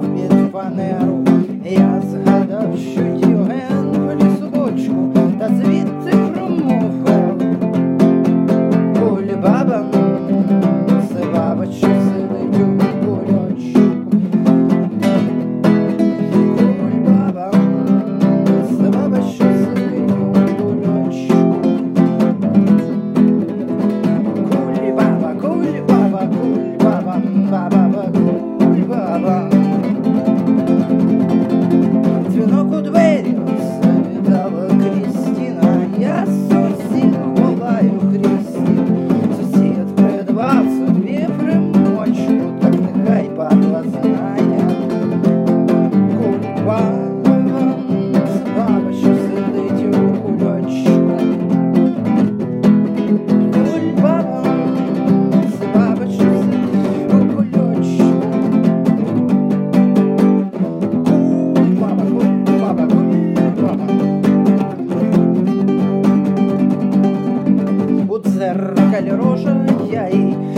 mnie dwa E aí?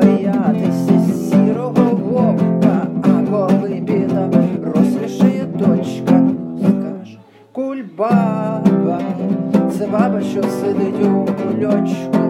що сидить у кульочку.